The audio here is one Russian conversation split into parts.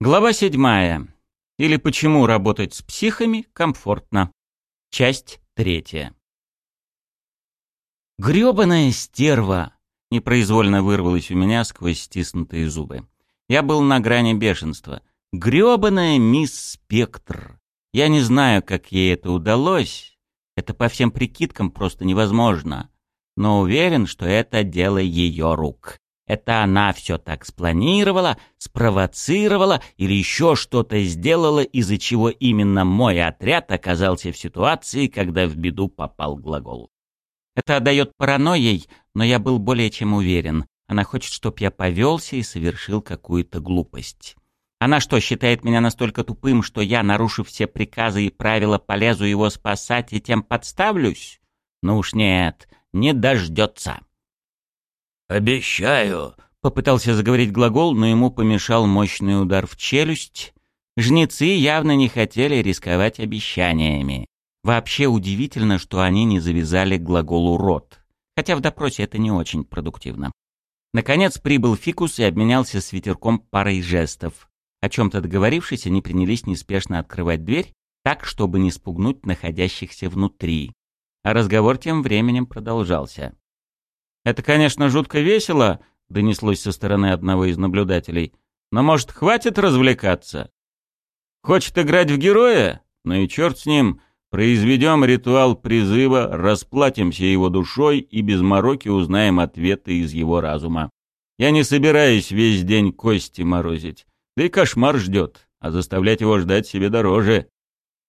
Глава седьмая. Или почему работать с психами комфортно. Часть третья. Грёбаная стерва! Непроизвольно вырвалась у меня сквозь стиснутые зубы. Я был на грани бешенства. Грёбаная мисс Спектр! Я не знаю, как ей это удалось. Это по всем прикидкам просто невозможно. Но уверен, что это дело ее рук. Это она все так спланировала, спровоцировала или еще что-то сделала, из-за чего именно мой отряд оказался в ситуации, когда в беду попал глагол. Это отдает паранойей, но я был более чем уверен. Она хочет, чтоб я повелся и совершил какую-то глупость. Она что, считает меня настолько тупым, что я, нарушив все приказы и правила, полезу его спасать и тем подставлюсь? Ну уж нет, не дождется. «Обещаю», — попытался заговорить глагол, но ему помешал мощный удар в челюсть. Жнецы явно не хотели рисковать обещаниями. Вообще удивительно, что они не завязали глаголу «рот», хотя в допросе это не очень продуктивно. Наконец прибыл Фикус и обменялся с ветерком парой жестов. О чем-то договорившись, они принялись неспешно открывать дверь, так, чтобы не спугнуть находящихся внутри. А разговор тем временем продолжался. «Это, конечно, жутко весело», — донеслось со стороны одного из наблюдателей. «Но, может, хватит развлекаться? Хочет играть в героя? Ну и черт с ним. Произведем ритуал призыва, расплатимся его душой и без мороки узнаем ответы из его разума. Я не собираюсь весь день кости морозить. Да и кошмар ждет, а заставлять его ждать себе дороже».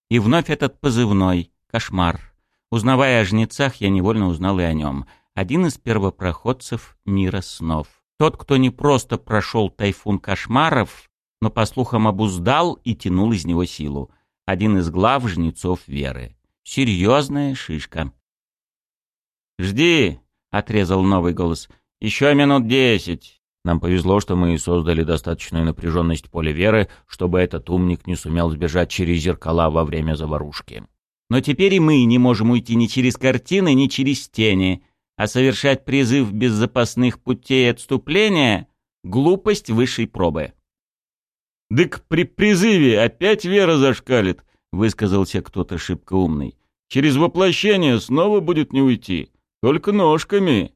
И вновь этот позывной — кошмар. Узнавая о жнецах, я невольно узнал и о нем — один из первопроходцев мира снов. Тот, кто не просто прошел тайфун кошмаров, но, по слухам, обуздал и тянул из него силу. Один из глав жнецов веры. Серьезная шишка. «Жди!» — отрезал новый голос. «Еще минут десять!» Нам повезло, что мы создали достаточную напряженность поля веры, чтобы этот умник не сумел сбежать через зеркала во время заварушки. Но теперь и мы не можем уйти ни через картины, ни через тени а совершать призыв без запасных путей отступления — глупость высшей пробы. «Дык при призыве опять вера зашкалит», — высказался кто-то шибко умный. «Через воплощение снова будет не уйти, только ножками».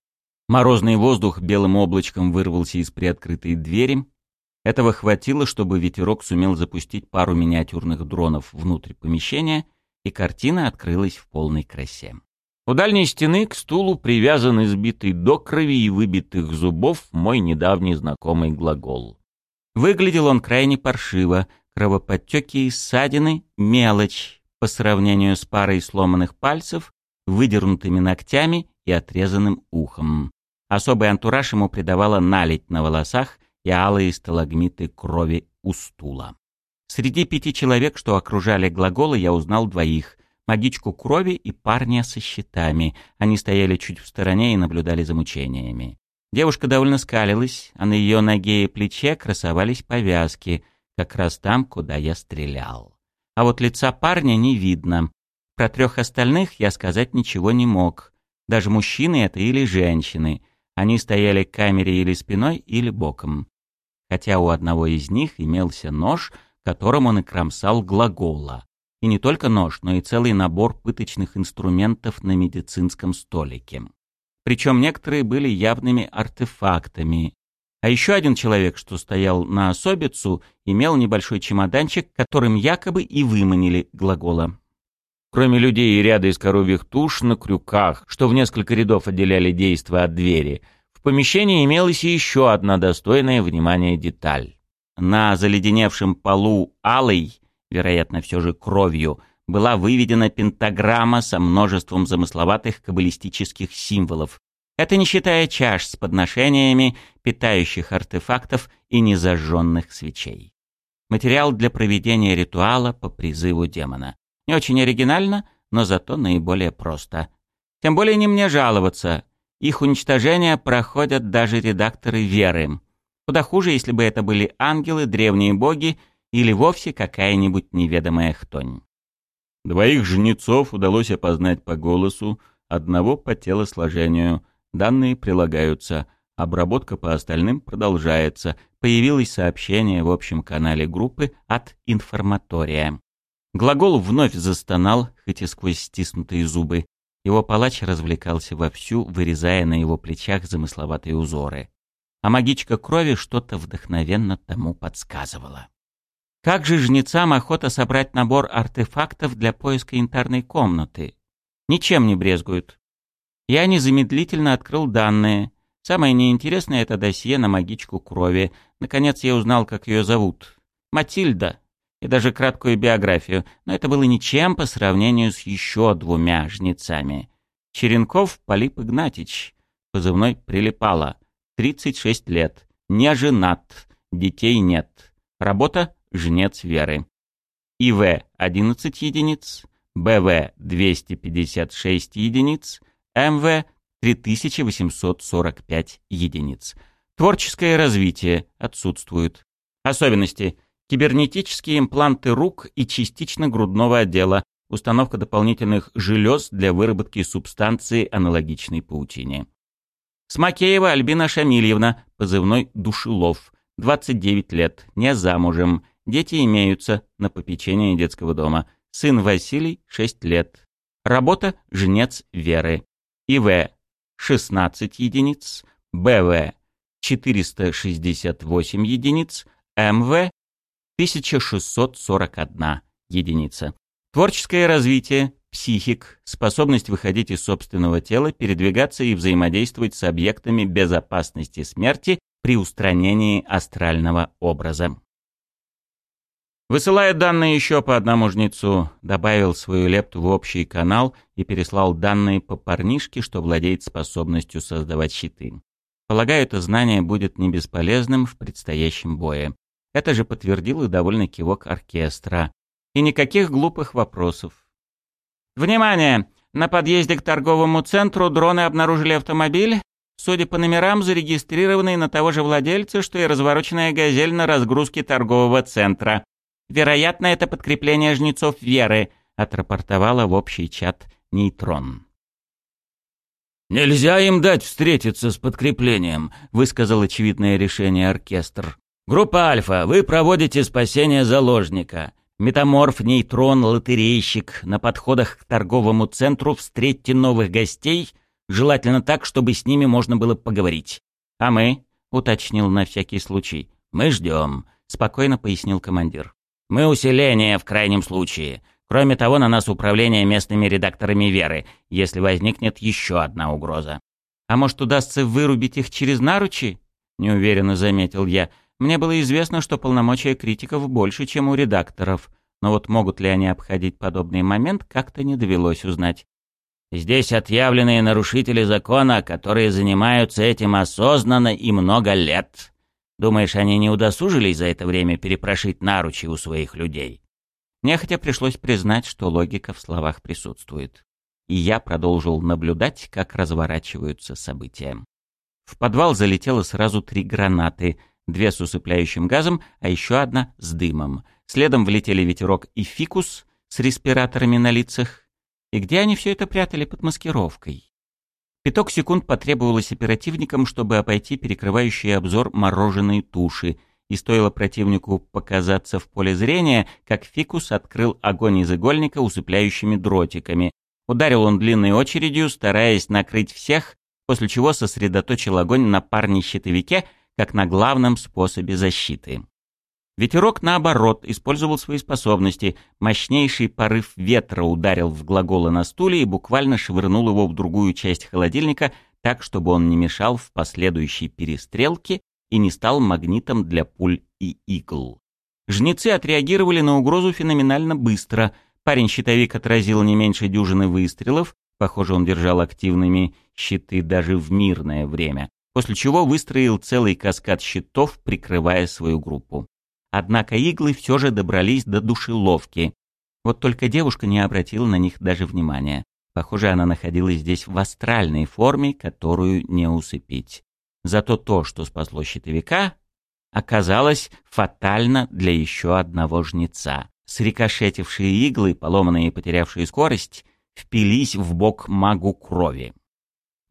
Морозный воздух белым облачком вырвался из приоткрытой двери. Этого хватило, чтобы ветерок сумел запустить пару миниатюрных дронов внутрь помещения, и картина открылась в полной красе. У дальней стены к стулу привязан избитый до крови и выбитых зубов мой недавний знакомый глагол. Выглядел он крайне паршиво, кровоподтеки и ссадины — мелочь по сравнению с парой сломанных пальцев, выдернутыми ногтями и отрезанным ухом. Особый антураж ему придавала налить на волосах и алые сталагмиты крови у стула. Среди пяти человек, что окружали глаголы, я узнал двоих магичку крови и парня со щитами. Они стояли чуть в стороне и наблюдали за мучениями. Девушка довольно скалилась, а на ее ноге и плече красовались повязки, как раз там, куда я стрелял. А вот лица парня не видно. Про трех остальных я сказать ничего не мог. Даже мужчины это или женщины. Они стояли к камере или спиной, или боком. Хотя у одного из них имелся нож, которым он и кромсал глагола. И не только нож, но и целый набор пыточных инструментов на медицинском столике. Причем некоторые были явными артефактами. А еще один человек, что стоял на особицу, имел небольшой чемоданчик, которым якобы и выманили глагола. Кроме людей и ряда из коровьих туш на крюках, что в несколько рядов отделяли действо от двери, в помещении имелась еще одна достойная внимания деталь. На заледеневшем полу алой вероятно, все же кровью, была выведена пентаграмма со множеством замысловатых каббалистических символов. Это не считая чаш с подношениями, питающих артефактов и незажженных свечей. Материал для проведения ритуала по призыву демона. Не очень оригинально, но зато наиболее просто. Тем более не мне жаловаться. Их уничтожение проходят даже редакторы веры. Куда хуже, если бы это были ангелы, древние боги или вовсе какая-нибудь неведомая хтонь. Двоих жнецов удалось опознать по голосу, одного по телосложению. Данные прилагаются. Обработка по остальным продолжается. появилось сообщение в общем канале группы от информатория. Глагол вновь застонал, хоть и сквозь стиснутые зубы. Его палач развлекался вовсю, вырезая на его плечах замысловатые узоры. А магичка крови что-то вдохновенно тому подсказывала. Как же жнецам охота собрать набор артефактов для поиска янтарной комнаты? Ничем не брезгуют. Я незамедлительно открыл данные. Самое неинтересное — это досье на магичку крови. Наконец я узнал, как ее зовут. Матильда. И даже краткую биографию. Но это было ничем по сравнению с еще двумя жнецами. Черенков Полип Игнатьич. Позывной «Прилипала». 36 лет. Не женат. Детей нет. Работа жнец веры. ИВ 11 единиц, БВ 256 единиц, МВ 3845 единиц. Творческое развитие отсутствует. Особенности. Кибернетические импланты рук и частично грудного отдела, установка дополнительных желез для выработки субстанции аналогичной паутине. Смакеева Альбина Шамильевна, позывной Душилов, 29 лет, не замужем, Дети имеются на попечении детского дома. Сын Василий, 6 лет. Работа – жнец Веры. ИВ – 16 единиц. БВ – 468 единиц. МВ – 1641 единица. Творческое развитие, психик, способность выходить из собственного тела, передвигаться и взаимодействовать с объектами безопасности смерти при устранении астрального образа. Высылая данные еще по одному жнецу, добавил свою лепту в общий канал и переслал данные по парнишке, что владеет способностью создавать щиты. Полагаю, это знание будет не бесполезным в предстоящем бое. Это же подтвердил и довольный кивок оркестра. И никаких глупых вопросов. «Внимание! На подъезде к торговому центру дроны обнаружили автомобиль, судя по номерам, зарегистрированный на того же владельца, что и развороченная «Газель» на разгрузке торгового центра. Вероятно, это подкрепление жнецов веры, отрапортовала в общий чат нейтрон. «Нельзя им дать встретиться с подкреплением», — высказал очевидное решение оркестр. «Группа Альфа, вы проводите спасение заложника. Метаморф, нейтрон, лотерейщик. На подходах к торговому центру встретьте новых гостей, желательно так, чтобы с ними можно было поговорить. А мы, — уточнил на всякий случай, — мы ждем», — спокойно пояснил командир. Мы усиление в крайнем случае. Кроме того, на нас управление местными редакторами веры, если возникнет еще одна угроза. А может, удастся вырубить их через наручи? Неуверенно заметил я. Мне было известно, что полномочия критиков больше, чем у редакторов. Но вот могут ли они обходить подобный момент, как-то не довелось узнать. Здесь отъявленные нарушители закона, которые занимаются этим осознанно и много лет. Думаешь, они не удосужились за это время перепрошить наручи у своих людей? Нехотя пришлось признать, что логика в словах присутствует. И я продолжил наблюдать, как разворачиваются события. В подвал залетело сразу три гранаты, две с усыпляющим газом, а еще одна с дымом. Следом влетели ветерок и фикус с респираторами на лицах. И где они все это прятали под маскировкой? Пяток секунд потребовалось оперативникам, чтобы обойти перекрывающий обзор мороженой туши, и стоило противнику показаться в поле зрения, как фикус открыл огонь из игольника усыпляющими дротиками. Ударил он длинной очередью, стараясь накрыть всех, после чего сосредоточил огонь на парне-щитовике, как на главном способе защиты. Ветерок, наоборот, использовал свои способности. Мощнейший порыв ветра ударил в глагола на стуле и буквально швырнул его в другую часть холодильника, так, чтобы он не мешал в последующей перестрелке и не стал магнитом для пуль и игл. Жнецы отреагировали на угрозу феноменально быстро. Парень-щитовик отразил не меньше дюжины выстрелов, похоже, он держал активными щиты даже в мирное время, после чего выстроил целый каскад щитов, прикрывая свою группу. Однако иглы все же добрались до душеловки. Вот только девушка не обратила на них даже внимания. Похоже, она находилась здесь в астральной форме, которую не усыпить. Зато то, что спасло щитовика, оказалось фатально для еще одного жнеца. Срикошетившие иглы, поломанные и потерявшие скорость, впились в бок магу крови.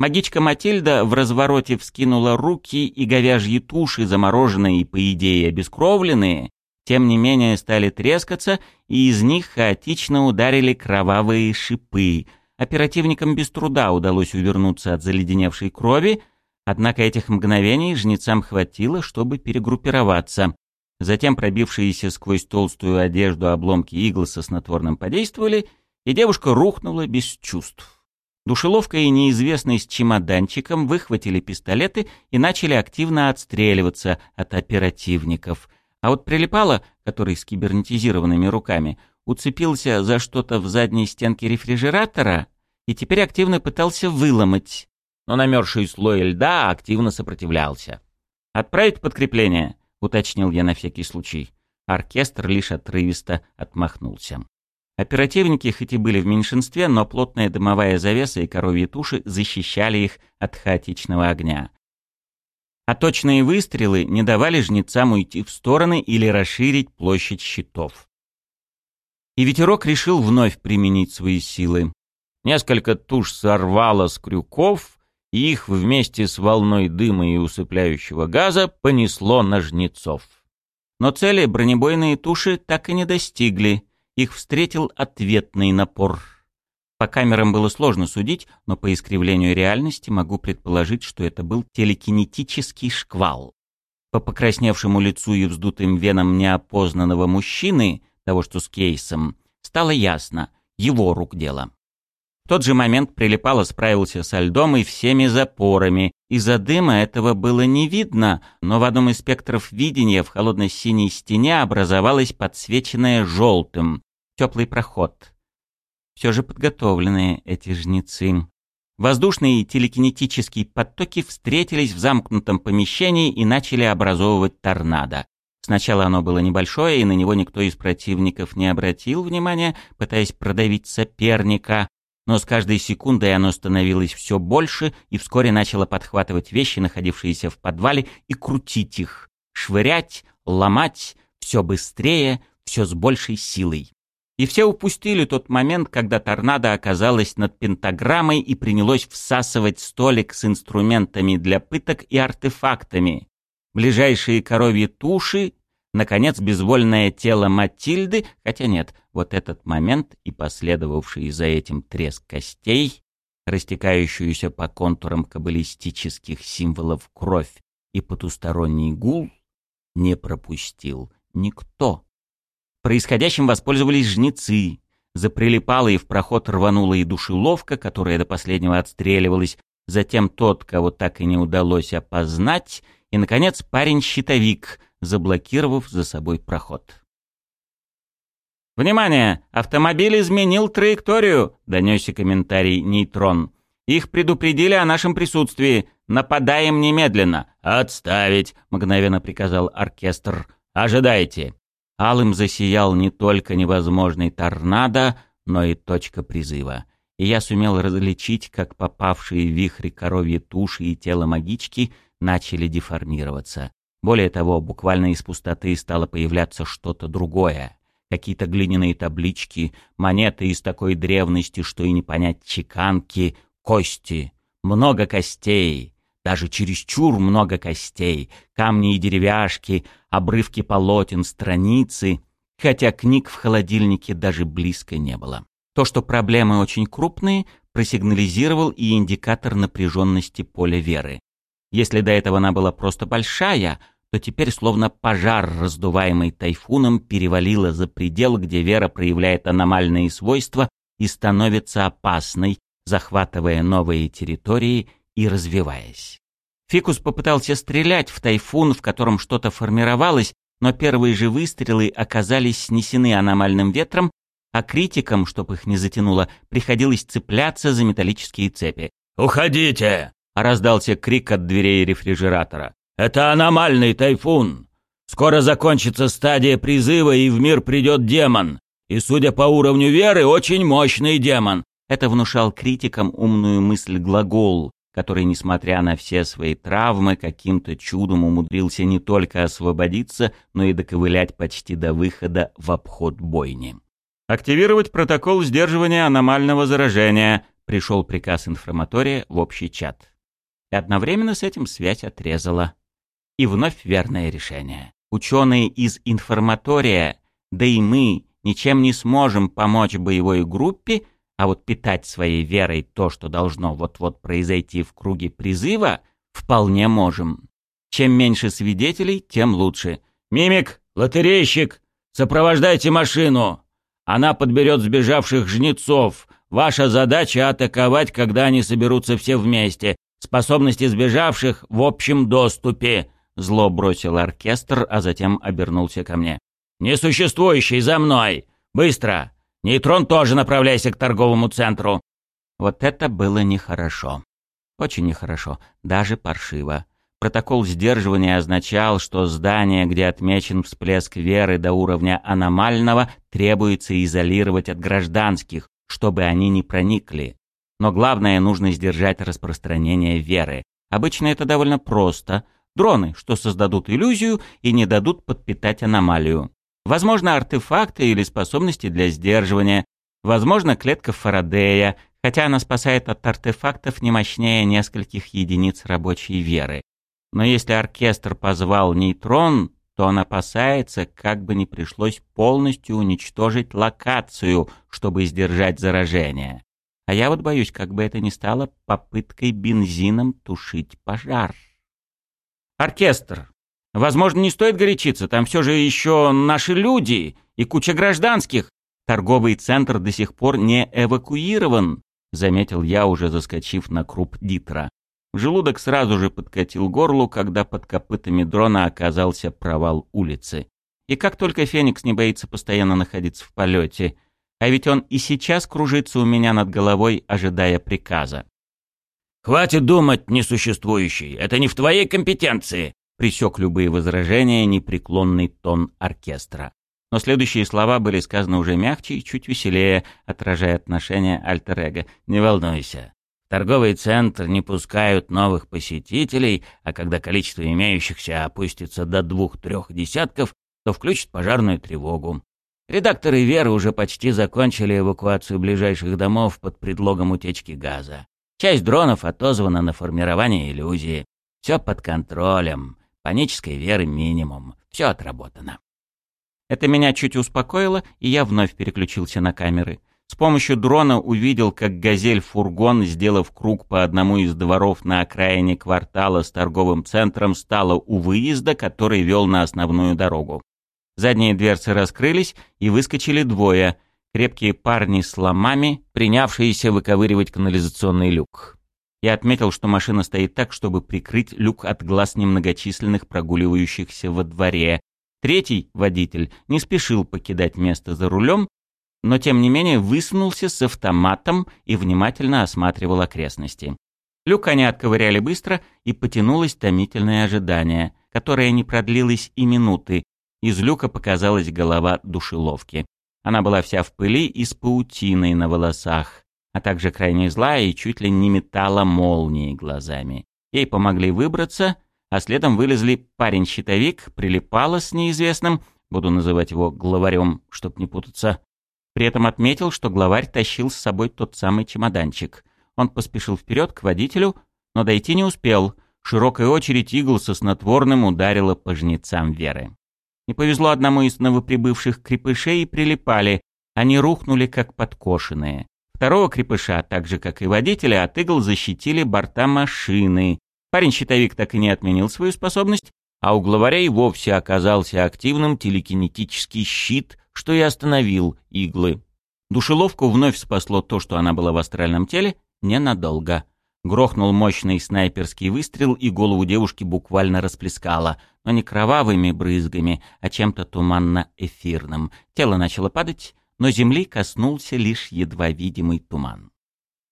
Магичка Матильда в развороте вскинула руки, и говяжьи туши, замороженные и, по идее, обескровленные, тем не менее стали трескаться, и из них хаотично ударили кровавые шипы. Оперативникам без труда удалось увернуться от заледеневшей крови, однако этих мгновений жнецам хватило, чтобы перегруппироваться. Затем пробившиеся сквозь толстую одежду обломки игл со снотворным подействовали, и девушка рухнула без чувств. Душеловка и неизвестный с чемоданчиком выхватили пистолеты и начали активно отстреливаться от оперативников. А вот Прилипало, который с кибернетизированными руками, уцепился за что-то в задней стенке рефрижератора и теперь активно пытался выломать. Но намерзший слой льда активно сопротивлялся. «Отправить подкрепление?» — уточнил я на всякий случай. Оркестр лишь отрывисто отмахнулся. Оперативники хоть и были в меньшинстве, но плотная дымовая завеса и коровьи туши защищали их от хаотичного огня. А точные выстрелы не давали жнецам уйти в стороны или расширить площадь щитов. И ветерок решил вновь применить свои силы. Несколько туш сорвало с крюков, и их вместе с волной дыма и усыпляющего газа понесло на жнецов. Но цели бронебойные туши так и не достигли — их встретил ответный напор. По камерам было сложно судить, но по искривлению реальности могу предположить, что это был телекинетический шквал. По покрасневшему лицу и вздутым венам неопознанного мужчины, того что с кейсом, стало ясно — его рук дело. В тот же момент Прилипало справился со льдом и всеми запорами. Из-за дыма этого было не видно, но в одном из спектров видения в холодно-синей стене образовалась подсвеченная желтым. Теплый проход. Все же подготовленные эти жнецы. Воздушные и телекинетические потоки встретились в замкнутом помещении и начали образовывать торнадо. Сначала оно было небольшое, и на него никто из противников не обратил внимания, пытаясь продавить соперника, но с каждой секундой оно становилось все больше и вскоре начало подхватывать вещи, находившиеся в подвале, и крутить их, швырять, ломать, все быстрее, все с большей силой. И все упустили тот момент, когда торнадо оказалось над пентаграммой и принялось всасывать столик с инструментами для пыток и артефактами. Ближайшие коровьи туши Наконец, безвольное тело Матильды, хотя нет, вот этот момент и последовавший за этим треск костей, растекающуюся по контурам каббалистических символов кровь и потусторонний гул, не пропустил никто. Происходящим воспользовались жнецы. Заприлипала и в проход рванула и душеловка, которая до последнего отстреливалась, затем тот, кого так и не удалось опознать, и, наконец, парень-щитовик — заблокировав за собой проход. «Внимание! Автомобиль изменил траекторию!» — донесся комментарий «Нейтрон». «Их предупредили о нашем присутствии. Нападаем немедленно!» «Отставить!» — мгновенно приказал оркестр. «Ожидайте!» Алым засиял не только невозможный торнадо, но и точка призыва. И я сумел различить, как попавшие в вихри коровьи туши и тело магички начали деформироваться. Более того, буквально из пустоты стало появляться что-то другое. Какие-то глиняные таблички, монеты из такой древности, что и не понять чеканки, кости, много костей, даже чересчур много костей, камни и деревяшки, обрывки полотен, страницы, хотя книг в холодильнике даже близко не было. То, что проблемы очень крупные, просигнализировал и индикатор напряженности поля веры. Если до этого она была просто большая, то теперь словно пожар, раздуваемый тайфуном, перевалило за предел, где Вера проявляет аномальные свойства и становится опасной, захватывая новые территории и развиваясь. Фикус попытался стрелять в тайфун, в котором что-то формировалось, но первые же выстрелы оказались снесены аномальным ветром, а критикам, чтобы их не затянуло, приходилось цепляться за металлические цепи. «Уходите!» — раздался крик от дверей рефрижератора. Это аномальный тайфун. Скоро закончится стадия призыва, и в мир придет демон. И, судя по уровню веры, очень мощный демон. Это внушал критикам умную мысль глагол, который, несмотря на все свои травмы, каким-то чудом умудрился не только освободиться, но и доковылять почти до выхода в обход бойни. «Активировать протокол сдерживания аномального заражения», пришел приказ информатория в общий чат. И одновременно с этим связь отрезала. И вновь верное решение. Ученые из информатория, да и мы, ничем не сможем помочь боевой группе, а вот питать своей верой то, что должно вот-вот произойти в круге призыва, вполне можем. Чем меньше свидетелей, тем лучше. «Мимик, лотерейщик, сопровождайте машину! Она подберет сбежавших жнецов. Ваша задача — атаковать, когда они соберутся все вместе. Способности сбежавших в общем доступе». Зло бросил оркестр, а затем обернулся ко мне. «Несуществующий, за мной! Быстро! Нейтрон тоже направляйся к торговому центру!» Вот это было нехорошо. Очень нехорошо, даже паршиво. Протокол сдерживания означал, что здание, где отмечен всплеск веры до уровня аномального, требуется изолировать от гражданских, чтобы они не проникли. Но главное, нужно сдержать распространение веры. Обычно это довольно просто. Дроны, что создадут иллюзию и не дадут подпитать аномалию. Возможно, артефакты или способности для сдерживания. Возможно, клетка Фарадея, хотя она спасает от артефактов не мощнее нескольких единиц рабочей веры. Но если оркестр позвал нейтрон, то он опасается, как бы не пришлось полностью уничтожить локацию, чтобы сдержать заражение. А я вот боюсь, как бы это ни стало попыткой бензином тушить пожар. Оркестр. Возможно, не стоит горячиться, там все же еще наши люди и куча гражданских. Торговый центр до сих пор не эвакуирован, заметил я, уже заскочив на круп Дитра. Желудок сразу же подкатил горлу, когда под копытами дрона оказался провал улицы. И как только Феникс не боится постоянно находиться в полете, а ведь он и сейчас кружится у меня над головой, ожидая приказа. «Хватит думать, несуществующий, это не в твоей компетенции!» присек любые возражения непреклонный тон оркестра. Но следующие слова были сказаны уже мягче и чуть веселее, отражая отношение альтер-эго. «Не волнуйся, торговый центр не пускают новых посетителей, а когда количество имеющихся опустится до двух-трех десятков, то включат пожарную тревогу. Редакторы «Веры» уже почти закончили эвакуацию ближайших домов под предлогом утечки газа. Часть дронов отозвана на формирование иллюзии. Все под контролем. Панической веры минимум. Все отработано. Это меня чуть успокоило, и я вновь переключился на камеры. С помощью дрона увидел, как «Газель-фургон», сделав круг по одному из дворов на окраине квартала с торговым центром, стала у выезда, который вел на основную дорогу. Задние дверцы раскрылись, и выскочили двое — крепкие парни с ломами, принявшиеся выковыривать канализационный люк. Я отметил, что машина стоит так, чтобы прикрыть люк от глаз немногочисленных прогуливающихся во дворе. Третий, водитель, не спешил покидать место за рулем, но тем не менее высунулся с автоматом и внимательно осматривал окрестности. Люк они отковыряли быстро, и потянулось томительное ожидание, которое не продлилось и минуты. Из люка показалась голова душеловки. Она была вся в пыли и с паутиной на волосах, а также крайне злая и чуть ли не метала молнии глазами. Ей помогли выбраться, а следом вылезли парень-щитовик, прилипала с неизвестным, буду называть его главарем, чтоб не путаться, при этом отметил, что главарь тащил с собой тот самый чемоданчик. Он поспешил вперед к водителю, но дойти не успел. Широкая очередь игл со снотворным ударила по жнецам Веры. Не повезло одному из новоприбывших крепышей прилипали. Они рухнули, как подкошенные. Второго крепыша, так же, как и водителя, от игл защитили борта машины. Парень-щитовик так и не отменил свою способность, а у главаря и вовсе оказался активным телекинетический щит, что и остановил иглы. Душеловку вновь спасло то, что она была в астральном теле, ненадолго. Грохнул мощный снайперский выстрел, и голову девушки буквально расплескало, но не кровавыми брызгами, а чем-то туманно-эфирным. Тело начало падать, но земли коснулся лишь едва видимый туман.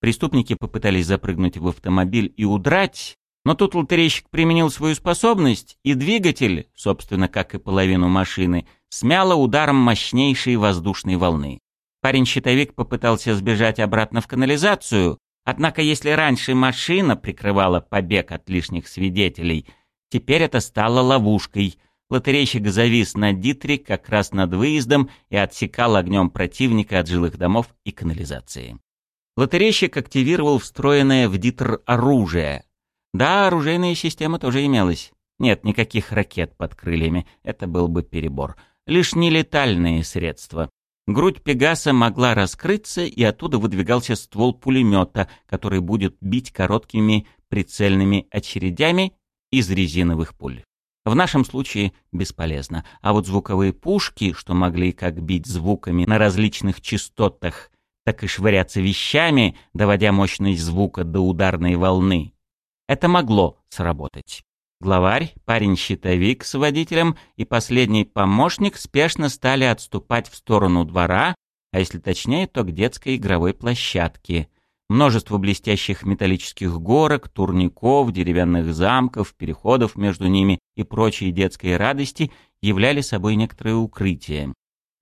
Преступники попытались запрыгнуть в автомобиль и удрать, но тут лотерейщик применил свою способность, и двигатель, собственно, как и половину машины, смяло ударом мощнейшей воздушной волны. Парень-щитовик попытался сбежать обратно в канализацию, однако если раньше машина прикрывала побег от лишних свидетелей, теперь это стало ловушкой. Лотерейщик завис на Дитре как раз над выездом и отсекал огнем противника от жилых домов и канализации. Лотерейщик активировал встроенное в дитр оружие. Да, оружейная система тоже имелась. Нет, никаких ракет под крыльями, это был бы перебор. Лишь нелетальные средства. Грудь Пегаса могла раскрыться, и оттуда выдвигался ствол пулемета, который будет бить короткими прицельными очередями из резиновых пуль. В нашем случае бесполезно. А вот звуковые пушки, что могли как бить звуками на различных частотах, так и швыряться вещами, доводя мощность звука до ударной волны, это могло сработать. Главарь, парень-щитовик с водителем и последний помощник спешно стали отступать в сторону двора, а если точнее, то к детской игровой площадке. Множество блестящих металлических горок, турников, деревянных замков, переходов между ними и прочие детские радости являли собой некоторое укрытие.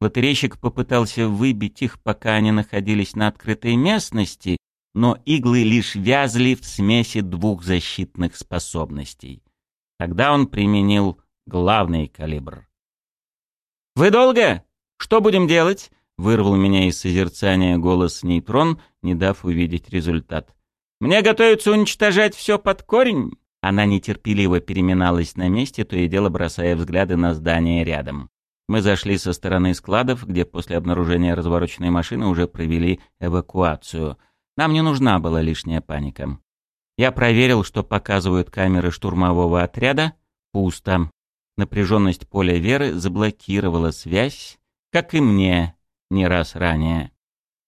Лотерейщик попытался выбить их, пока они находились на открытой местности, но иглы лишь вязли в смеси двух защитных способностей. Тогда он применил главный калибр. «Вы долго? Что будем делать?» — вырвал меня из созерцания голос нейтрон, не дав увидеть результат. «Мне готовится уничтожать все под корень?» Она нетерпеливо переминалась на месте, то и дело бросая взгляды на здание рядом. Мы зашли со стороны складов, где после обнаружения развороченной машины уже провели эвакуацию. Нам не нужна была лишняя паника. Я проверил, что показывают камеры штурмового отряда. Пусто. Напряженность поля веры заблокировала связь, как и мне не раз ранее.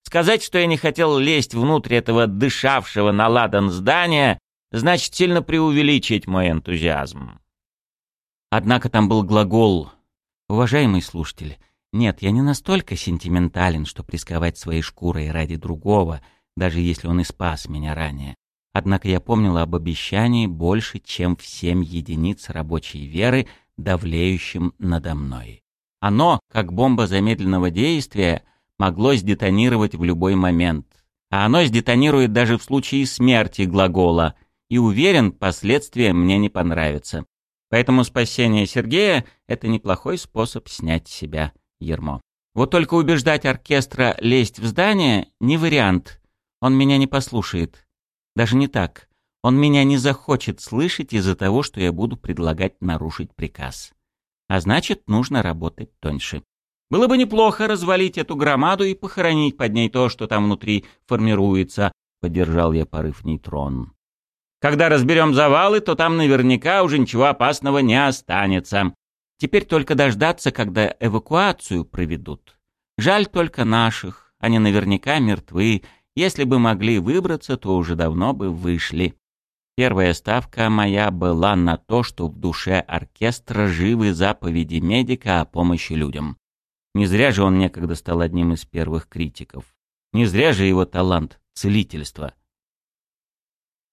Сказать, что я не хотел лезть внутрь этого дышавшего на ладан здания, значит сильно преувеличить мой энтузиазм. Однако там был глагол «Уважаемый слушатель, нет, я не настолько сентиментален, что рисковать своей шкурой ради другого, даже если он и спас меня ранее. Однако я помнил об обещании больше, чем в семь единиц рабочей веры, давлеющим надо мной. Оно, как бомба замедленного действия, могло сдетонировать в любой момент. А оно сдетонирует даже в случае смерти глагола, и уверен, последствия мне не понравятся. Поэтому спасение Сергея — это неплохой способ снять с себя ермо. Вот только убеждать оркестра лезть в здание — не вариант. Он меня не послушает. Даже не так. Он меня не захочет слышать из-за того, что я буду предлагать нарушить приказ. А значит, нужно работать тоньше. Было бы неплохо развалить эту громаду и похоронить под ней то, что там внутри формируется, поддержал я порыв нейтрон. Когда разберем завалы, то там наверняка уже ничего опасного не останется. Теперь только дождаться, когда эвакуацию проведут. Жаль только наших, они наверняка мертвы, если бы могли выбраться, то уже давно бы вышли. Первая ставка моя была на то, что в душе оркестра живы заповеди медика о помощи людям. Не зря же он некогда стал одним из первых критиков. Не зря же его талант — целительство.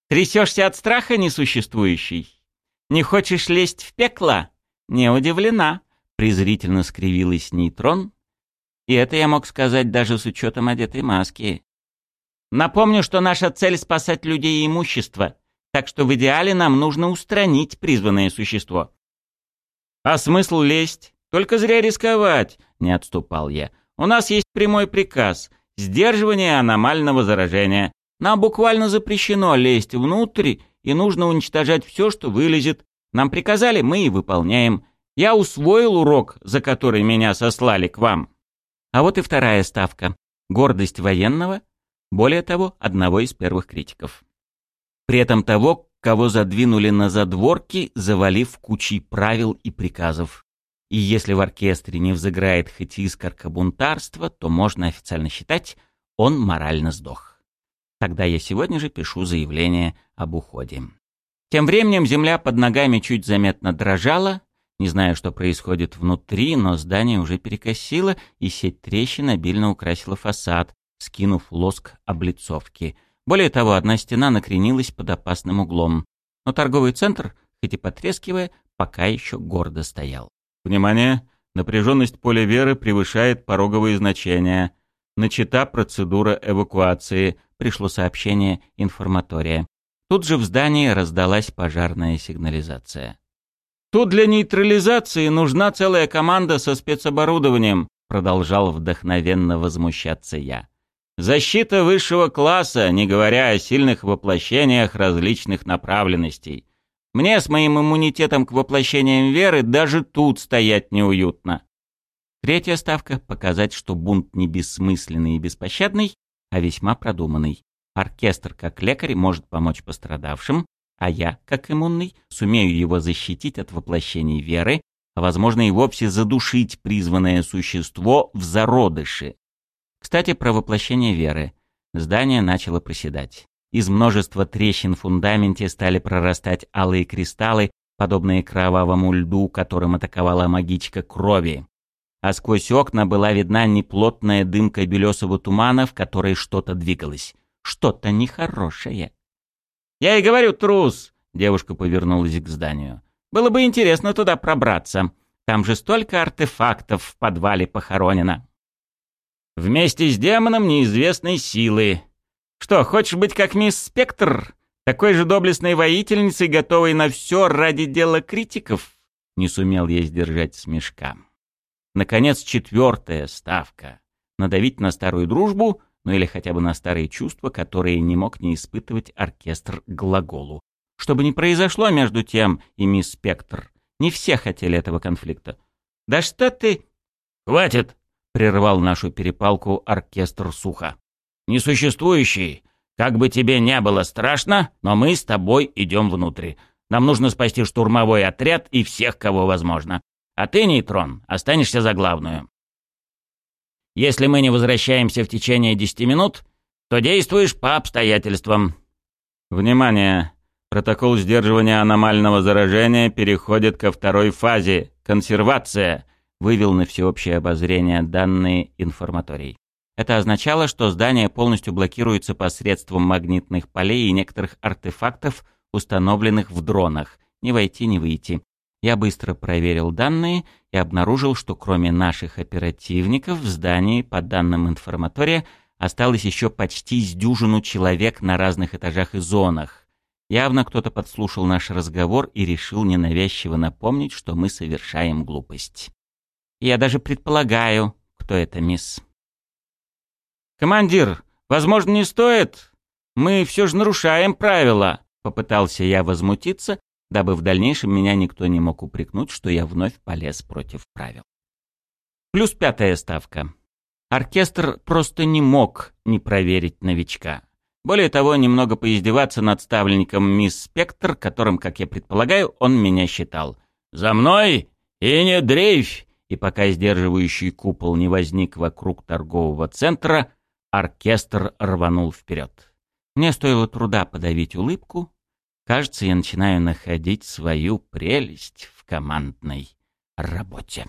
«Трясешься от страха несуществующий? Не хочешь лезть в пекло? Не удивлена», — презрительно скривилась нейтрон. И это я мог сказать даже с учетом одетой маски. Напомню, что наша цель — спасать людей и имущество, так что в идеале нам нужно устранить призванное существо. А смысл лезть? Только зря рисковать, — не отступал я. У нас есть прямой приказ — сдерживание аномального заражения. Нам буквально запрещено лезть внутрь, и нужно уничтожать все, что вылезет. Нам приказали, мы и выполняем. Я усвоил урок, за который меня сослали к вам. А вот и вторая ставка. Гордость военного более того, одного из первых критиков. При этом того, кого задвинули на задворки, завалив кучей правил и приказов. И если в оркестре не взыграет хоть искорка бунтарства, то можно официально считать, он морально сдох. Тогда я сегодня же пишу заявление об уходе. Тем временем земля под ногами чуть заметно дрожала, не знаю, что происходит внутри, но здание уже перекосило, и сеть трещин обильно украсила фасад, скинув лоск облицовки. Более того, одна стена накренилась под опасным углом. Но торговый центр, хоть и потрескивая, пока еще гордо стоял. «Внимание! Напряженность поля веры превышает пороговые значения. Начата процедура эвакуации», — пришло сообщение информатория. Тут же в здании раздалась пожарная сигнализация. «Тут для нейтрализации нужна целая команда со спецоборудованием», — продолжал вдохновенно возмущаться я. Защита высшего класса, не говоря о сильных воплощениях различных направленностей. Мне с моим иммунитетом к воплощениям веры даже тут стоять неуютно. Третья ставка — показать, что бунт не бессмысленный и беспощадный, а весьма продуманный. Оркестр, как лекарь, может помочь пострадавшим, а я, как иммунный, сумею его защитить от воплощений веры, а возможно и вовсе задушить призванное существо в зародыше. Кстати, про воплощение веры. Здание начало проседать. Из множества трещин в фундаменте стали прорастать алые кристаллы, подобные кровавому льду, которым атаковала магичка крови. А сквозь окна была видна неплотная дымка белесого тумана, в которой что-то двигалось. Что-то нехорошее. «Я и говорю, трус!» — девушка повернулась к зданию. «Было бы интересно туда пробраться. Там же столько артефактов в подвале похоронено». «Вместе с демоном неизвестной силы. Что, хочешь быть как мисс Спектр? Такой же доблестной воительницей, готовой на все ради дела критиков?» Не сумел я сдержать смешка. Наконец, четвертая ставка. Надавить на старую дружбу — ну или хотя бы на старые чувства, которые не мог не испытывать оркестр глаголу. Чтобы не произошло между тем и мисс Спектр. Не все хотели этого конфликта. «Да что ты...» «Хватит!» — прервал нашу перепалку оркестр сухо. «Несуществующий, как бы тебе не было страшно, но мы с тобой идем внутрь. Нам нужно спасти штурмовой отряд и всех, кого возможно. А ты, нейтрон, останешься за главную. Если мы не возвращаемся в течение десяти минут, то действуешь по обстоятельствам. Внимание! Протокол сдерживания аномального заражения переходит ко второй фазе – консервация, вывел на всеобщее обозрение данные информаторий. Это означало, что здание полностью блокируется посредством магнитных полей и некоторых артефактов, установленных в дронах. Не войти, не выйти. Я быстро проверил данные и обнаружил, что кроме наших оперативников в здании, по данным информатория, осталось еще почти с дюжину человек на разных этажах и зонах. Явно кто-то подслушал наш разговор и решил ненавязчиво напомнить, что мы совершаем глупость. Я даже предполагаю, кто это, мисс. «Командир, возможно, не стоит? Мы все же нарушаем правила», — попытался я возмутиться, дабы в дальнейшем меня никто не мог упрекнуть, что я вновь полез против правил. Плюс пятая ставка. Оркестр просто не мог не проверить новичка. Более того, немного поиздеваться над ставленником мисс Спектр, которым, как я предполагаю, он меня считал. «За мной! И не дрейфь!» И пока сдерживающий купол не возник вокруг торгового центра, оркестр рванул вперед. Мне стоило труда подавить улыбку, Кажется, я начинаю находить свою прелесть в командной работе.